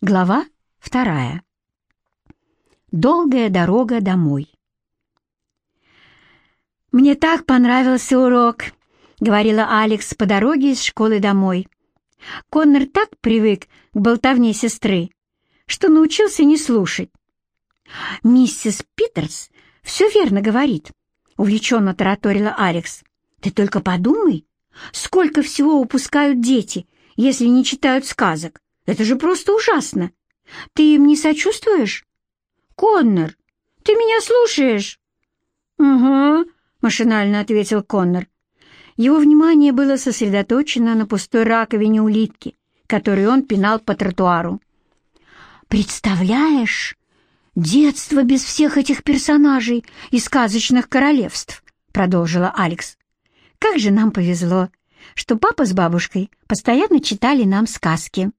Глава вторая. Долгая дорога домой. «Мне так понравился урок», — говорила Алекс по дороге из школы домой. Коннор так привык к болтовне сестры, что научился не слушать. «Миссис Питерс все верно говорит», — увлеченно тараторила Алекс. «Ты только подумай, сколько всего упускают дети, если не читают сказок. Это же просто ужасно. Ты им не сочувствуешь? Коннор, ты меня слушаешь? Угу, машинально ответил Коннор. Его внимание было сосредоточено на пустой раковине улитки, которую он пинал по тротуару. «Представляешь, детство без всех этих персонажей и сказочных королевств», — продолжила Алекс. «Как же нам повезло, что папа с бабушкой постоянно читали нам сказки».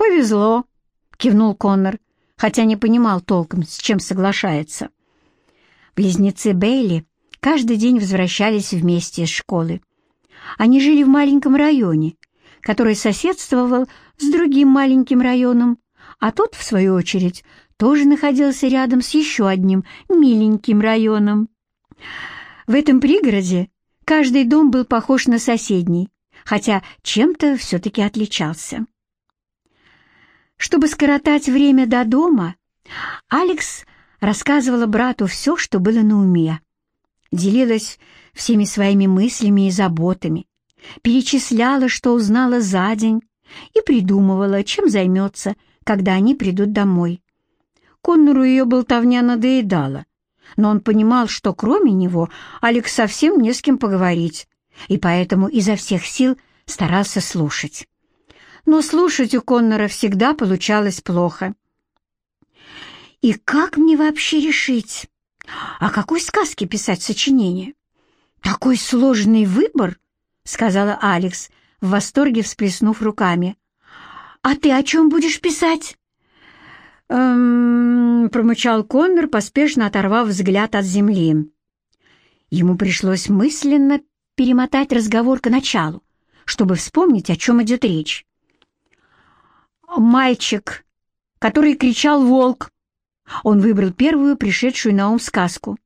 «Повезло», — кивнул Коннор, хотя не понимал толком, с чем соглашается. Близнецы Бейли каждый день возвращались вместе из школы. Они жили в маленьком районе, который соседствовал с другим маленьким районом, а тот, в свою очередь, тоже находился рядом с еще одним миленьким районом. В этом пригороде каждый дом был похож на соседний, хотя чем-то все-таки отличался. Чтобы скоротать время до дома, Алекс рассказывала брату все, что было на уме. Делилась всеми своими мыслями и заботами, перечисляла, что узнала за день, и придумывала, чем займется, когда они придут домой. Коннору ее болтовня надоедала, но он понимал, что кроме него Алекс совсем не с кем поговорить, и поэтому изо всех сил старался слушать но слушать у Коннора всегда получалось плохо. «И как мне вообще решить, о какой сказке писать сочинение? Такой сложный выбор!» — сказала Алекс, в восторге всплеснув руками. «А ты о чем будешь писать?» «Эм...» — промычал Коннор, поспешно оторвав взгляд от земли. Ему пришлось мысленно перемотать разговор к началу, чтобы вспомнить, о чем идет речь. «Мальчик, который кричал «Волк!» Он выбрал первую пришедшую на ум сказку.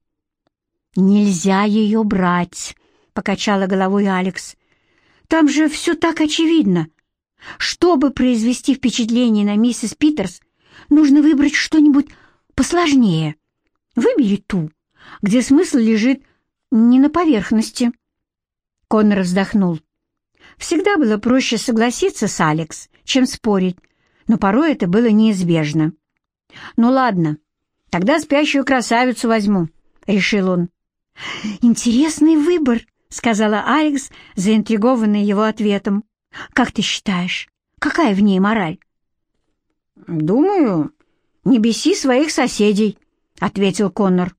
«Нельзя ее брать», — покачала головой Алекс. «Там же все так очевидно. Чтобы произвести впечатление на миссис Питерс, нужно выбрать что-нибудь посложнее. Выбери ту, где смысл лежит не на поверхности». Коннор вздохнул. Всегда было проще согласиться с Алекс, чем спорить, но порой это было неизбежно. «Ну ладно, тогда спящую красавицу возьму», — решил он. «Интересный выбор», — сказала Алекс, заинтригованная его ответом. «Как ты считаешь, какая в ней мораль?» «Думаю, не беси своих соседей», — ответил Коннор.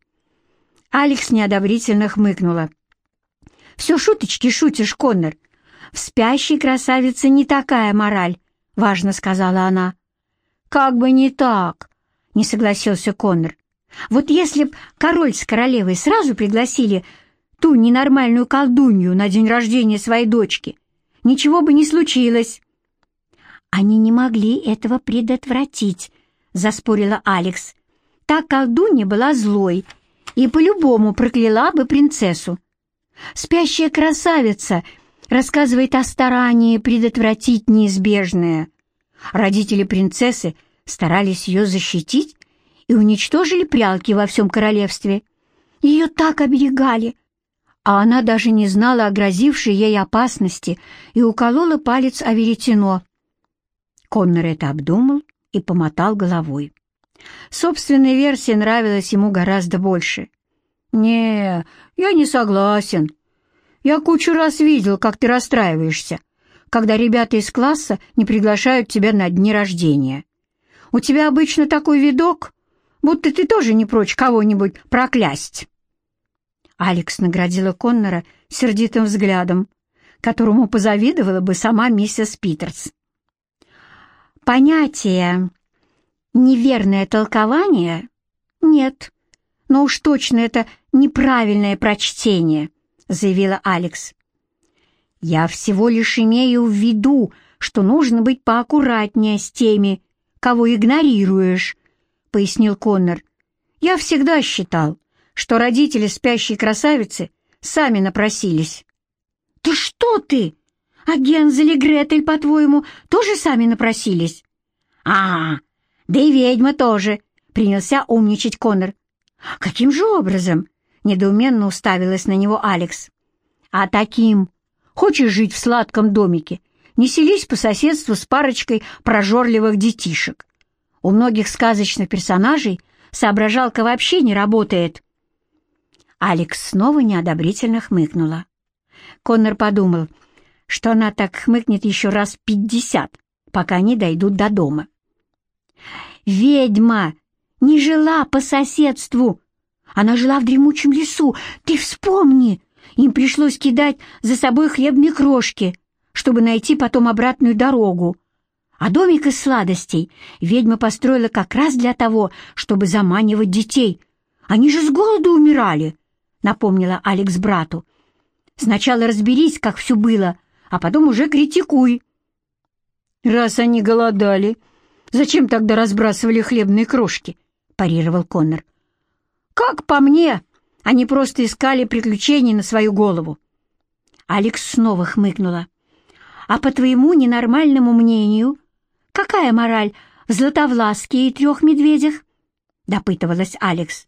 Алекс неодобрительно хмыкнула. «Все шуточки шутишь, Коннор. В спящей красавице не такая мораль, — важно сказала она. «Как бы не так», — не согласился Коннор. «Вот если б король с королевой сразу пригласили ту ненормальную колдунью на день рождения своей дочки, ничего бы не случилось». «Они не могли этого предотвратить», — заспорила Алекс. «Та колдунья была злой и по-любому прокляла бы принцессу. Спящая красавица — рассказывает о старании предотвратить неизбежное. Родители принцессы старались ее защитить и уничтожили прялки во всем королевстве. Ее так оберегали, а она даже не знала о грозившей ей опасности и уколола палец о веретено. Коннор это обдумал и помотал головой. Собственная версия нравилась ему гораздо больше. «Не, я не согласен», я кучу раз видел, как ты расстраиваешься, когда ребята из класса не приглашают тебя на дни рождения. У тебя обычно такой видок, будто ты тоже не прочь кого-нибудь проклясть». Алекс наградила Коннора сердитым взглядом, которому позавидовала бы сама миссис Питерс. «Понятие «неверное толкование» нет, но уж точно это неправильное прочтение», — заявила Алекс. «Я всего лишь имею в виду, что нужно быть поаккуратнее с теми, кого игнорируешь», — пояснил Коннор. «Я всегда считал, что родители спящей красавицы сами напросились». «Ты что ты? А Гензель и Гретель, по-твоему, тоже сами напросились?» «Ага, да и ведьма тоже», — принялся умничать Коннор. «Каким же образом?» — недоуменно уставилась на него Алекс. «А таким. Хочешь жить в сладком домике? Не селись по соседству с парочкой прожорливых детишек. У многих сказочных персонажей соображалка вообще не работает». Алекс снова неодобрительно хмыкнула. Коннор подумал, что она так хмыкнет еще раз пятьдесят, пока они дойдут до дома. «Ведьма не жила по соседству. Она жила в дремучем лесу. Ты вспомни, им пришлось кидать за собой хлебные крошки, чтобы найти потом обратную дорогу. А домик из сладостей ведьма построила как раз для того, чтобы заманивать детей. Они же с голоду умирали, напомнила Алекс брату. Сначала разберись, как все было, а потом уже критикуй. Раз они голодали, зачем тогда разбрасывали хлебные крошки? парировал Коннор. Как по мне, они просто искали приключений на свою голову. Алекс снова хмыкнула. А по твоему ненормальному мнению, какая мораль в Златовласке и трех медведях? Допытывалась Алекс.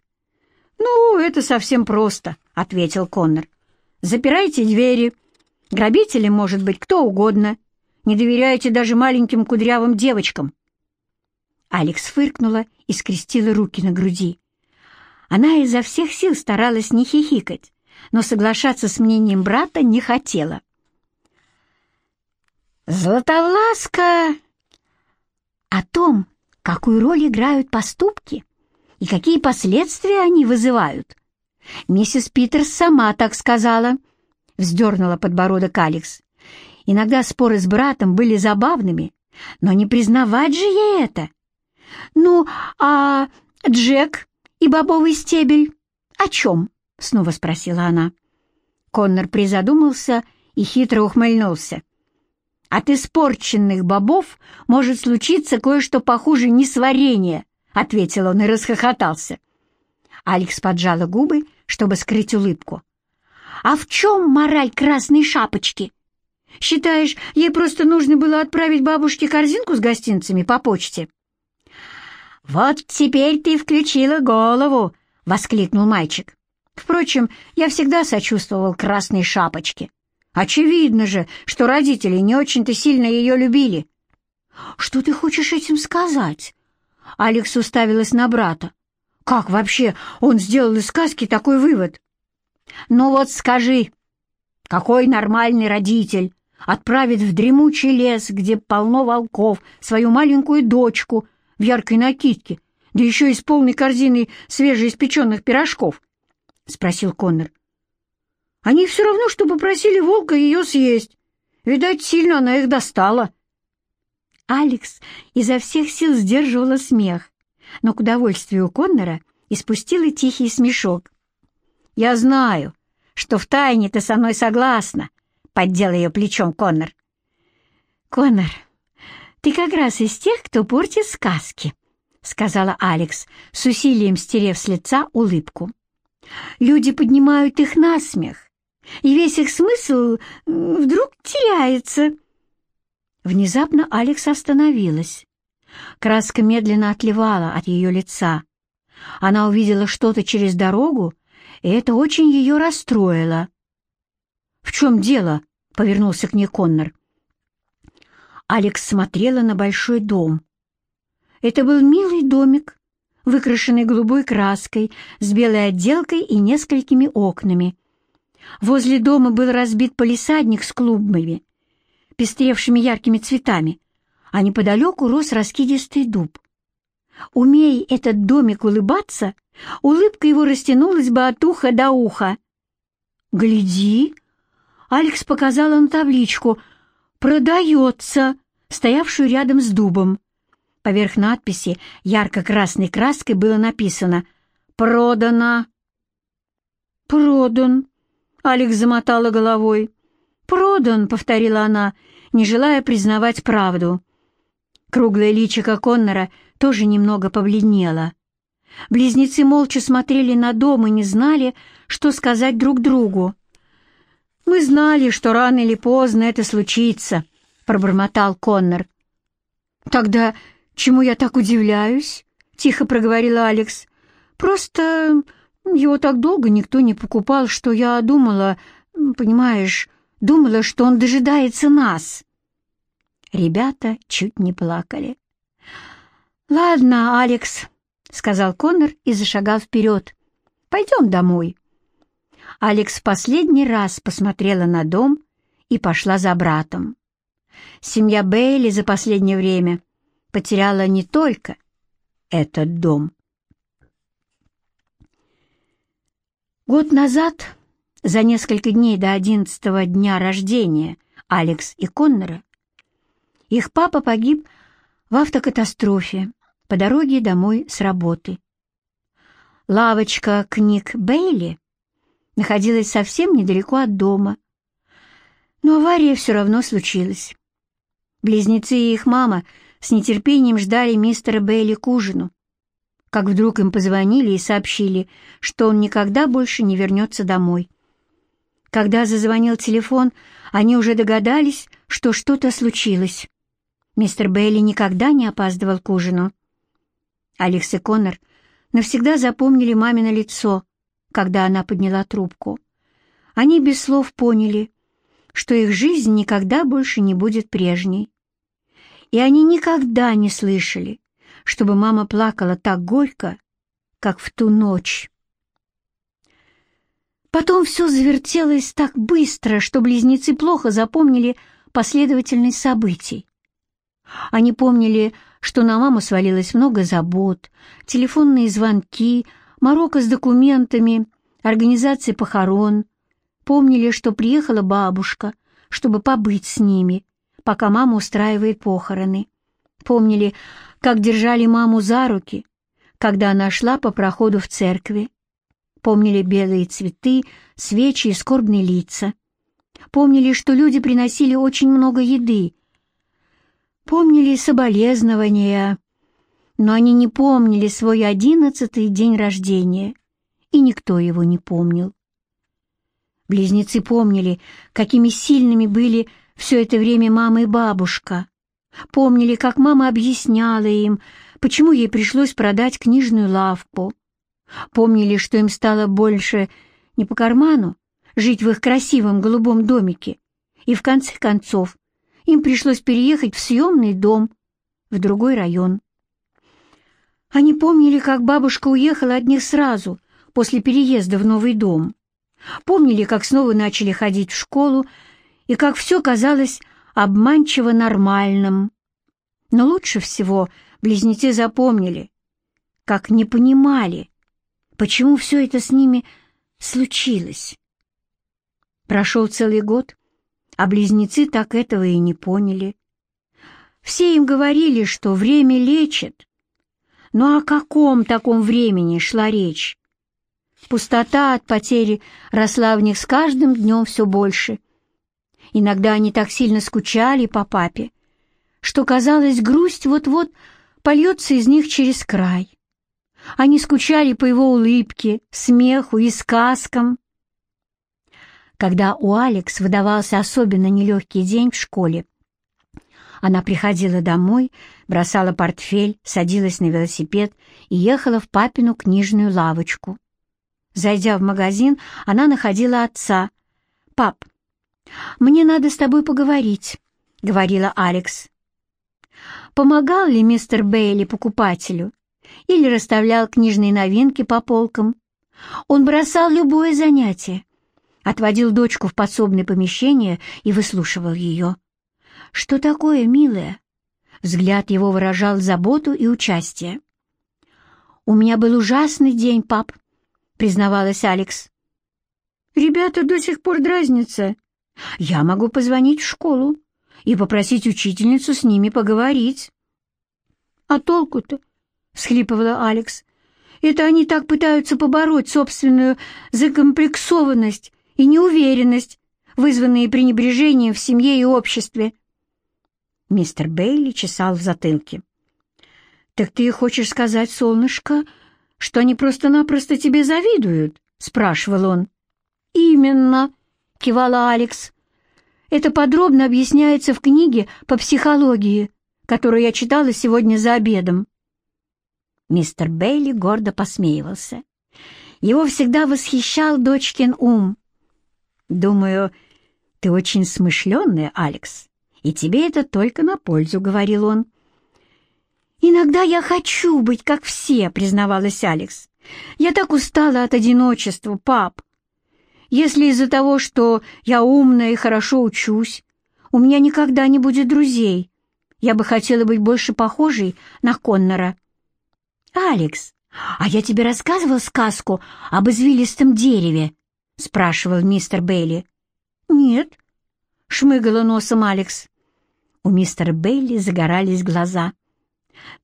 «Ну, это совсем просто», — ответил Коннор. Запирайте двери. Грабители может быть кто угодно. Не доверяйте даже маленьким кудрявым девочкам. Алекс фыркнула и скрестила руки на груди. Она изо всех сил старалась не хихикать, но соглашаться с мнением брата не хотела. «Златовласка!» О том, какую роль играют поступки и какие последствия они вызывают, «Миссис Питерс сама так сказала», — вздернула подбородок Алекс. «Иногда споры с братом были забавными, но не признавать же ей это». «Ну, а Джек и бобовый стебель о чем?» — снова спросила она. Коннор призадумался и хитро ухмыльнулся. «От испорченных бобов может случиться кое-что похуже несварения», — ответил он и расхохотался. Алекс поджала губы чтобы скрыть улыбку. «А в чем мораль красной шапочки? Считаешь, ей просто нужно было отправить бабушке корзинку с гостинцами по почте?» «Вот теперь ты включила голову!» — воскликнул мальчик. «Впрочем, я всегда сочувствовал красной шапочке. Очевидно же, что родители не очень-то сильно ее любили». «Что ты хочешь этим сказать?» Алекс уставилась на брата. Как вообще он сделал из сказки такой вывод? Ну вот скажи, какой нормальный родитель отправит в дремучий лес, где полно волков, свою маленькую дочку в яркой накидке, да еще и с полной корзиной свежеиспеченных пирожков? — спросил Коннор. Они все равно, что попросили волка ее съесть. Видать, сильно она их достала. Алекс изо всех сил сдерживала смех но к удовольствию Коннора испустила тихий смешок. «Я знаю, что втайне ты со мной согласна», — поддел ее плечом Коннор. «Коннор, ты как раз из тех, кто портит сказки», — сказала Алекс, с усилием стерев с лица улыбку. «Люди поднимают их на смех, и весь их смысл вдруг теряется». Внезапно Алекс остановилась. Краска медленно отливала от ее лица. Она увидела что-то через дорогу, и это очень ее расстроило. «В чем дело?» — повернулся к ней Коннор. Алекс смотрела на большой дом. Это был милый домик, выкрашенный голубой краской, с белой отделкой и несколькими окнами. Возле дома был разбит полисадник с клубами, пестревшими яркими цветами, а неподалеку рос раскидистый дуб. Умей этот домик улыбаться, улыбка его растянулась бы от уха до уха. «Гляди!» — Алекс показала на табличку «Продается», стоявшую рядом с дубом. Поверх надписи ярко-красной краской было написано «Продано». «Продан», — Алекс замотала головой. «Продан», — повторила она, не желая признавать правду. Круглое личико Коннора тоже немного побледнело. Близнецы молча смотрели на дом и не знали, что сказать друг другу. «Мы знали, что рано или поздно это случится», — пробормотал Коннор. «Тогда чему я так удивляюсь?» — тихо проговорила Алекс. «Просто его так долго никто не покупал, что я думала, понимаешь, думала, что он дожидается нас». Ребята чуть не плакали. «Ладно, Алекс», — сказал Коннор и зашагал вперед. «Пойдем домой». Алекс в последний раз посмотрела на дом и пошла за братом. Семья Бейли за последнее время потеряла не только этот дом. Год назад, за несколько дней до одиннадцатого дня рождения Алекс и Коннора, их папа погиб в автокатастрофе по дороге домой с работы. Лавочка книг Бейли находилась совсем недалеко от дома, но авария все равно случилась. Близнецы и их мама с нетерпением ждали мистера Бейли к ужину, как вдруг им позвонили и сообщили, что он никогда больше не вернется домой. Когда зазвонил телефон, они уже догадались, что что-то случилось. Мистер Бейли никогда не опаздывал к ужину. Алекс и Коннор навсегда запомнили мамино лицо, когда она подняла трубку. Они без слов поняли, что их жизнь никогда больше не будет прежней. И они никогда не слышали, чтобы мама плакала так горько, как в ту ночь. Потом все завертелось так быстро, что близнецы плохо запомнили последовательность событий. Они помнили, что на маму свалилось много забот, телефонные звонки, морока с документами, организация похорон. Помнили, что приехала бабушка, чтобы побыть с ними, пока мама устраивает похороны. Помнили, как держали маму за руки, когда она шла по проходу в церкви. Помнили белые цветы, свечи и скорбные лица. Помнили, что люди приносили очень много еды, помнили соболезнования, но они не помнили свой одиннадцатый день рождения, и никто его не помнил. Близнецы помнили, какими сильными были все это время мама и бабушка. Помнили, как мама объясняла им, почему ей пришлось продать книжную лавку. Помнили, что им стало больше не по карману жить в их красивом голубом домике, и в конце концов им пришлось переехать в съемный дом в другой район. Они помнили, как бабушка уехала от них сразу, после переезда в новый дом. Помнили, как снова начали ходить в школу, и как все казалось обманчиво нормальным. Но лучше всего близнецы запомнили, как не понимали, почему все это с ними случилось. Прошел целый год, а близнецы так этого и не поняли. Все им говорили, что время лечит. Но о каком таком времени шла речь? Пустота от потери росла в них с каждым днем все больше. Иногда они так сильно скучали по папе, что, казалось, грусть вот-вот польется из них через край. Они скучали по его улыбке, смеху и сказкам. Когда у Алекс выдавался особенно нелегкий день в школе, она приходила домой, бросала портфель, садилась на велосипед и ехала в папину книжную лавочку. Зайдя в магазин, она находила отца. «Пап, мне надо с тобой поговорить», — говорила Алекс. Помогал ли мистер Бейли покупателю или расставлял книжные новинки по полкам? Он бросал любое занятие, отводил дочку в подсобное помещение и выслушивал ее. «Что такое, милая?» Взгляд его выражал заботу и участие. «У меня был ужасный день, пап», — признавалась Алекс. «Ребята до сих пор дразнятся. Я могу позвонить в школу и попросить учительницу с ними поговорить». «А толку-то?» — всхлипывала Алекс. «Это они так пытаются побороть собственную закомплексованность и неуверенность, вызванные пренебрежением в семье и обществе. Мистер Бейли чесал в затылке. «Так ты хочешь сказать, солнышко, что они просто-напросто тебе завидуют?» — спрашивал он. «Именно», — кивала Алекс. «Это подробно объясняется в книге по психологии, которую я читала сегодня за обедом». Мистер Бейли гордо посмеивался. Его всегда восхищал дочкин ум. «Думаю, ты очень смышленная, Алекс, и тебе это только на пользу», — говорил он. «Иногда я хочу быть как все», — признавалась Алекс. «Я так устала от одиночества, пап. Если из-за того, что я умная и хорошо учусь, у меня никогда не будет друзей, я бы хотела быть больше похожей на Коннора». «Алекс, а я тебе рассказывал сказку об извилистом дереве?» — спрашивал мистер Бейли. «Нет», — шмыгала носом Алекс. У мистера Бейли загорались глаза.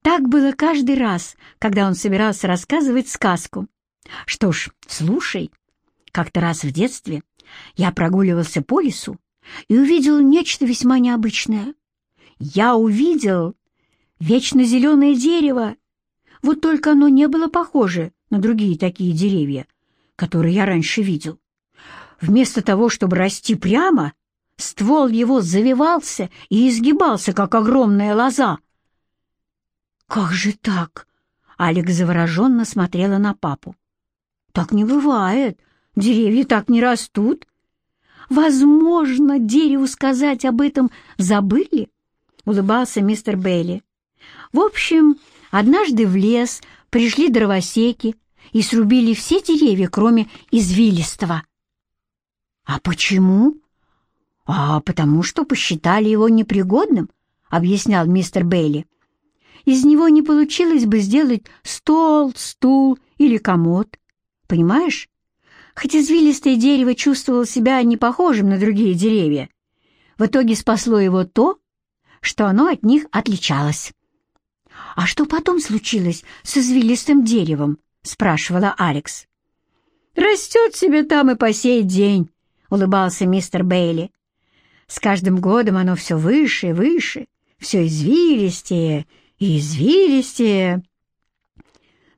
Так было каждый раз, когда он собирался рассказывать сказку. Что ж, слушай. Как-то раз в детстве я прогуливался по лесу и увидел нечто весьма необычное. Я увидел вечно зеленое дерево. Вот только оно не было похоже на другие такие деревья, которые я раньше видел. Вместо того, чтобы расти прямо, ствол его завивался и изгибался, как огромная лоза. «Как же так?» — Алекс завороженно смотрела на папу. «Так не бывает. Деревья так не растут. Возможно, дереву сказать об этом забыли?» — улыбался мистер Бейли. «В общем, однажды в лес пришли дровосеки и срубили все деревья, кроме извилистого». «А почему?» «А потому что посчитали его непригодным», — объяснял мистер Бейли. «Из него не получилось бы сделать стол, стул или комод. Понимаешь? Хоть извилистое дерево чувствовало себя не похожим на другие деревья, в итоге спасло его то, что оно от них отличалось». «А что потом случилось с извилистым деревом?» — спрашивала Алекс. «Растет себе там и по сей день», — улыбался мистер Бейли. С каждым годом оно все выше и выше, все извилистее и извилистее.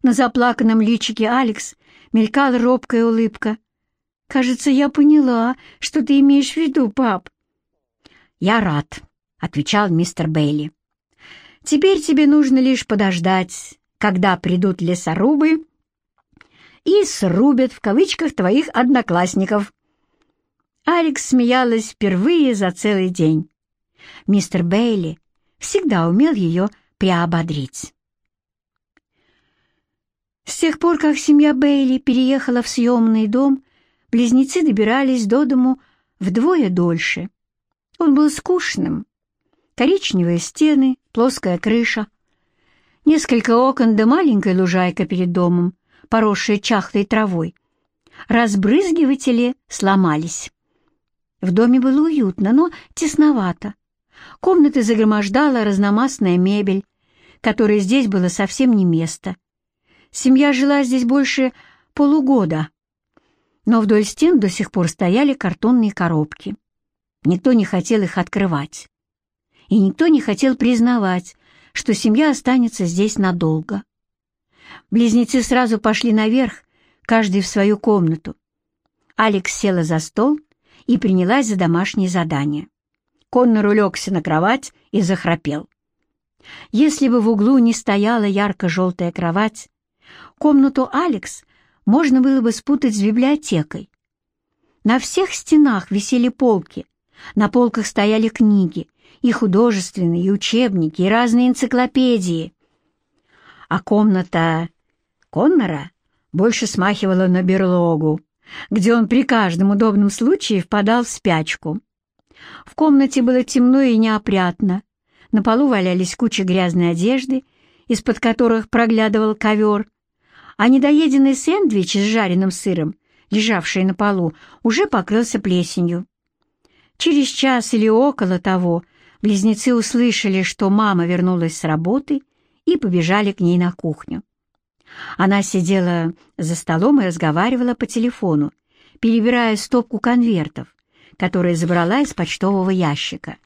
На заплаканном личике Алекс мелькала робкая улыбка. «Кажется, я поняла, что ты имеешь в виду, пап». «Я рад», — отвечал мистер Бейли. «Теперь тебе нужно лишь подождать, когда придут лесорубы и срубят в кавычках твоих одноклассников». Алекс смеялась впервые за целый день. Мистер Бейли всегда умел ее приободрить. С тех пор, как семья Бейли переехала в съемный дом, близнецы добирались до дому вдвое дольше. Он был скучным. Коричневые стены, плоская крыша, несколько окон да маленькая лужайка перед домом, поросшая чахлой травой. Разбрызгиватели сломались. В доме было уютно, но тесновато. Комнаты загромождала разномастная мебель, которой здесь было совсем не место. Семья жила здесь больше полугода, но вдоль стен до сих пор стояли картонные коробки. Никто не хотел их открывать. И никто не хотел признавать, что семья останется здесь надолго. Близнецы сразу пошли наверх, каждый в свою комнату. Алекс села за стол и принялась за домашнее задание. Коннор улегся на кровать и захрапел. Если бы в углу не стояла ярко-желтая кровать, комнату Алекс можно было бы спутать с библиотекой. На всех стенах висели полки, на полках стояли книги, и художественные, и учебники, и разные энциклопедии. А комната Коннора больше смахивала на берлогу где он при каждом удобном случае впадал в спячку. В комнате было темно и неопрятно. На полу валялись кучи грязной одежды, из-под которых проглядывал ковер, а недоеденный сэндвич с жареным сыром, лежавший на полу, уже покрылся плесенью. Через час или около того близнецы услышали, что мама вернулась с работы и побежали к ней на кухню. Она сидела за столом и разговаривала по телефону, перебирая стопку конвертов, которые забрала из почтового ящика.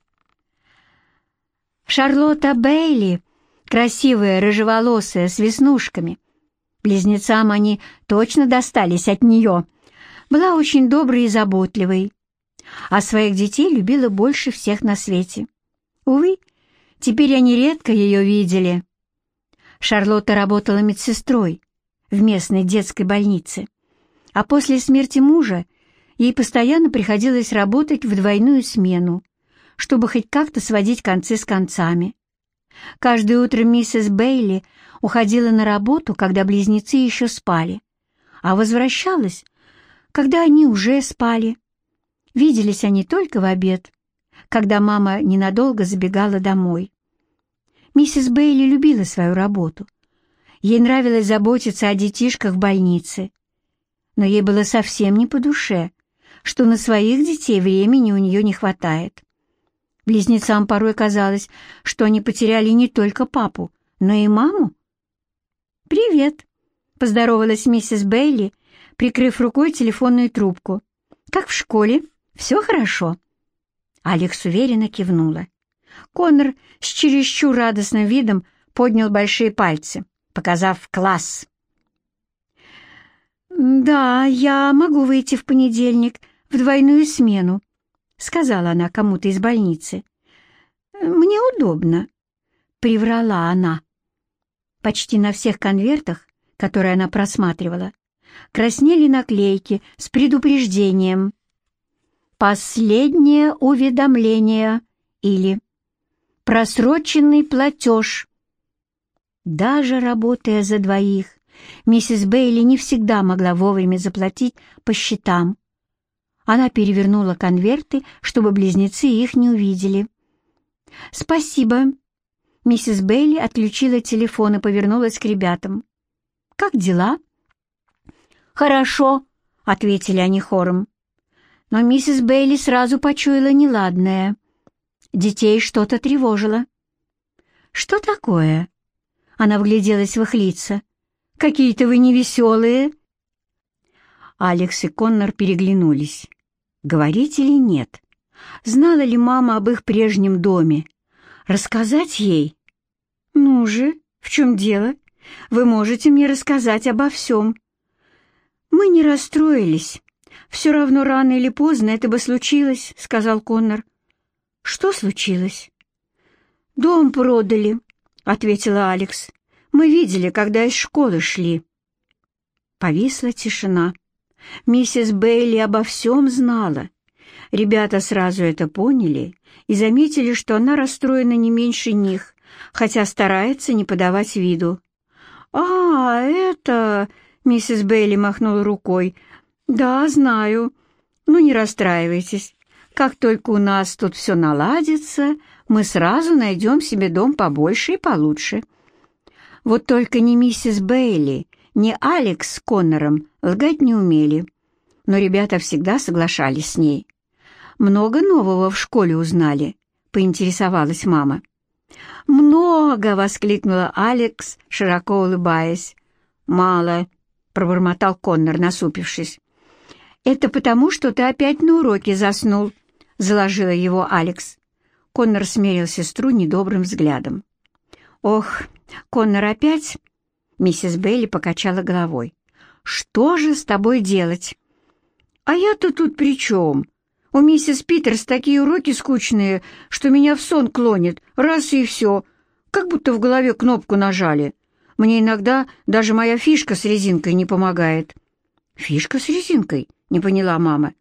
Шарлотта Бейли, красивая, рыжеволосая, с веснушками. Близнецам они точно достались от нее. Была очень доброй и заботливой. А своих детей любила больше всех на свете. Увы, теперь они редко ее видели. Шарлотта работала медсестрой в местной детской больнице, а после смерти мужа ей постоянно приходилось работать в двойную смену, чтобы хоть как-то сводить концы с концами. Каждое утро миссис Бейли уходила на работу, когда близнецы еще спали, а возвращалась, когда они уже спали. Виделись они только в обед, когда мама ненадолго забегала домой. Миссис Бейли любила свою работу. Ей нравилось заботиться о детишках в больнице. Но ей было совсем не по душе, что на своих детей времени у нее не хватает. Близнецам порой казалось, что они потеряли не только папу, но и маму. «Привет», — поздоровалась миссис Бейли, прикрыв рукой телефонную трубку. «Как в школе? Все хорошо?» Алекс уверенно кивнула. Коннор с чересчур радостным видом поднял большие пальцы, показав класс. «Да, я могу выйти в понедельник в двойную смену», — сказала она кому-то из больницы. «Мне удобно», — приврала она. Почти на всех конвертах, которые она просматривала, краснели наклейки с предупреждением «Последнее уведомление» или Просроченный платеж. Даже работая за двоих, миссис Бейли не всегда могла вовремя заплатить по счетам. Она перевернула конверты, чтобы близнецы их не увидели. «Спасибо». Миссис Бейли отключила телефон и повернулась к ребятам. «Как дела?» «Хорошо», — ответили они хором. Но миссис Бейли сразу почуяла неладное — Детей что-то тревожило. «Что такое?» Она вгляделась в их лица. «Какие-то вы невеселые!» Алекс и Коннор переглянулись. Говорить или нет? Знала ли мама об их прежнем доме? Рассказать ей? «Ну же, в чем дело? Вы можете мне рассказать обо всем». «Мы не расстроились. Все равно рано или поздно это бы случилось», — сказал Коннор. «Что случилось?» «Дом продали», — ответила Алекс. «Мы видели, когда из школы шли». Повисла тишина. Миссис Бейли обо всем знала. Ребята сразу это поняли и заметили, что она расстроена не меньше них, хотя старается не подавать виду. «А, это...» — миссис Бейли махнула рукой. «Да, знаю. Ну, не расстраивайтесь. Как только у нас тут все наладится, мы сразу найдем себе дом побольше и получше. Вот только ни миссис Бейли, ни Алекс с Коннором лгать не умели, но ребята всегда соглашались с ней. «Много нового в школе узнали», — поинтересовалась мама. «Много!» — воскликнула Алекс, широко улыбаясь. «Мало», — пробормотал Коннор, насупившись. «Это потому, что ты опять на уроке заснул», заложила его Алекс. Коннор смерил сестру недобрым взглядом. «Ох, Коннор опять?» Миссис Бейли покачала головой. «Что же с тобой делать?» «А я-то тут при чем? У миссис Питерс такие уроки скучные, что меня в сон клонит, раз и все, как будто в голове кнопку нажали. Мне иногда даже моя фишка с резинкой не помогает». «Фишка с резинкой?» — не поняла мама.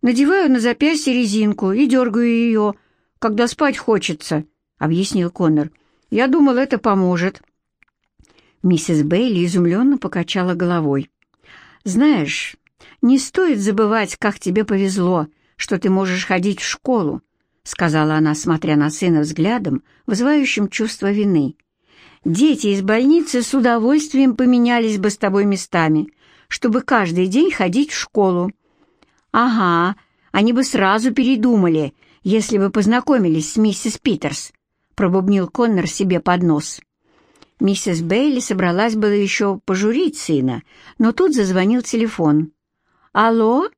Надеваю на запястье резинку и дергаю ее, когда спать хочется», — объяснил Коннор. «Я думал, это поможет». Миссис Бейли изумленно покачала головой. «Знаешь, не стоит забывать, как тебе повезло, что ты можешь ходить в школу», — сказала она, смотря на сына взглядом, вызывающим чувство вины. «Дети из больницы с удовольствием поменялись бы с тобой местами, чтобы каждый день ходить в школу. «Ага, они бы сразу передумали, если бы познакомились с миссис Питерс», — пробубнил Коннор себе под нос. Миссис Бейли собралась было еще пожурить сына, но тут зазвонил телефон. «Алло?»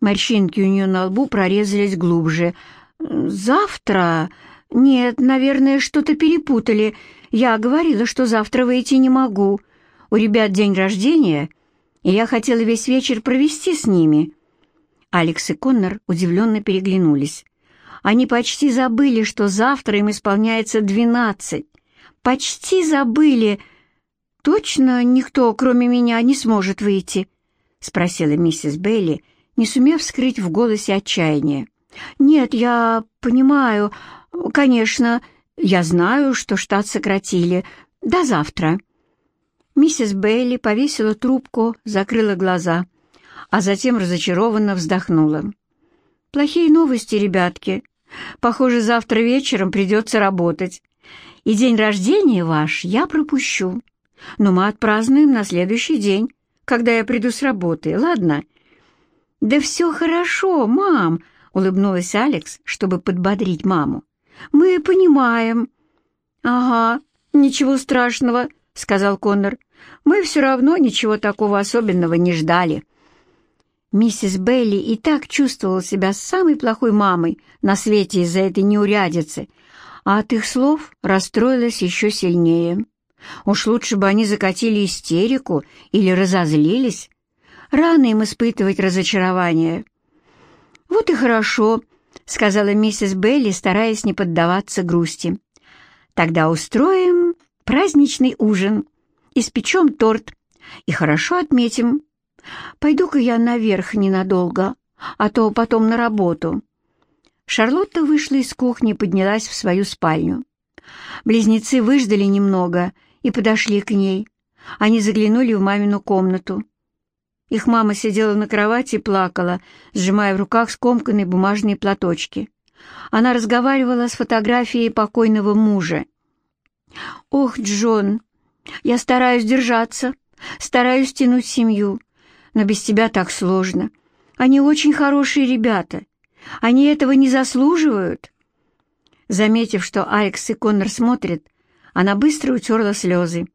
Морщинки у нее на лбу прорезались глубже. «Завтра? «Нет, наверное, что-то перепутали. Я говорила, что завтра выйти не могу. У ребят день рождения, я хотела весь вечер провести с ними». Алекс и Коннор удивленно переглянулись. Они почти забыли, что завтра им исполняется двенадцать. Почти забыли. «Точно никто, кроме меня, не сможет выйти?» — спросила миссис Бейли, не сумев скрыть в голосе отчаяние. «Нет, я понимаю. Конечно, я знаю, что штат сократили. До завтра». Миссис Бейли повесила трубку, закрыла глаза, а затем разочарованно вздохнула. «Плохие новости, ребятки. Похоже, завтра вечером придется работать. И день рождения ваш я пропущу. Но мы отпразднуем на следующий день, когда я приду с работы, ладно?» «Да все хорошо, мам», — улыбнулась Алекс, чтобы подбодрить маму. «Мы понимаем». «Ага, ничего страшного», — сказал Коннор. «Мы все равно ничего такого особенного не ждали». Миссис Белли и так чувствовала себя самой плохой мамой на свете из-за этой неурядицы, а от их слов расстроилась еще сильнее. Уж лучше бы они закатили истерику или разозлились. Рано им испытывать разочарование. «Вот и хорошо», — сказала миссис Белли, стараясь не поддаваться грусти. «Тогда устроим праздничный ужин, испечем торт и хорошо отметим Пойду-ка я наверх ненадолго, а то потом на работу». Шарлотта вышла из кухни и поднялась в свою спальню. Близнецы выждали немного и подошли к ней. Они заглянули в мамину комнату. Их мама сидела на кровати и плакала, сжимая в руках скомканные бумажные платочки. Она разговаривала с фотографией покойного мужа. «Ох, Джон, я стараюсь держаться, стараюсь тянуть семью но без тебя так сложно. Они очень хорошие ребята. Они этого не заслуживают». Заметив, что Алекс и Коннор смотрят, она быстро утерла слезы.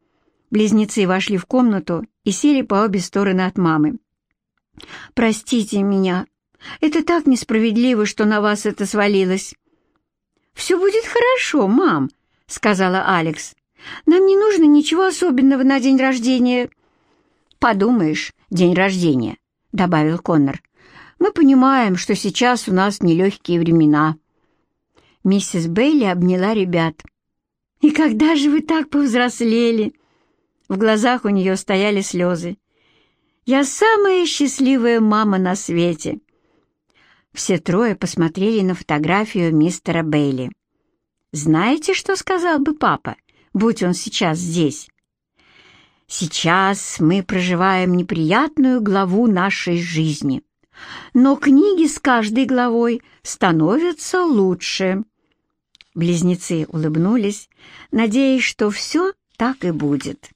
Близнецы вошли в комнату и сели по обе стороны от мамы. «Простите меня. Это так несправедливо, что на вас это свалилось». «Все будет хорошо, мам», — сказала Алекс. «Нам не нужно ничего особенного на день рождения». «Подумаешь, день рождения», — добавил Коннор. «Мы понимаем, что сейчас у нас нелегкие времена». Миссис Бейли обняла ребят. «И когда же вы так повзрослели?» В глазах у нее стояли слезы. «Я самая счастливая мама на свете!» Все трое посмотрели на фотографию мистера Бейли. «Знаете, что сказал бы папа, будь он сейчас здесь?» Сейчас мы проживаем неприятную главу нашей жизни, но книги с каждой главой становятся лучше. Близнецы улыбнулись, надеясь, что все так и будет.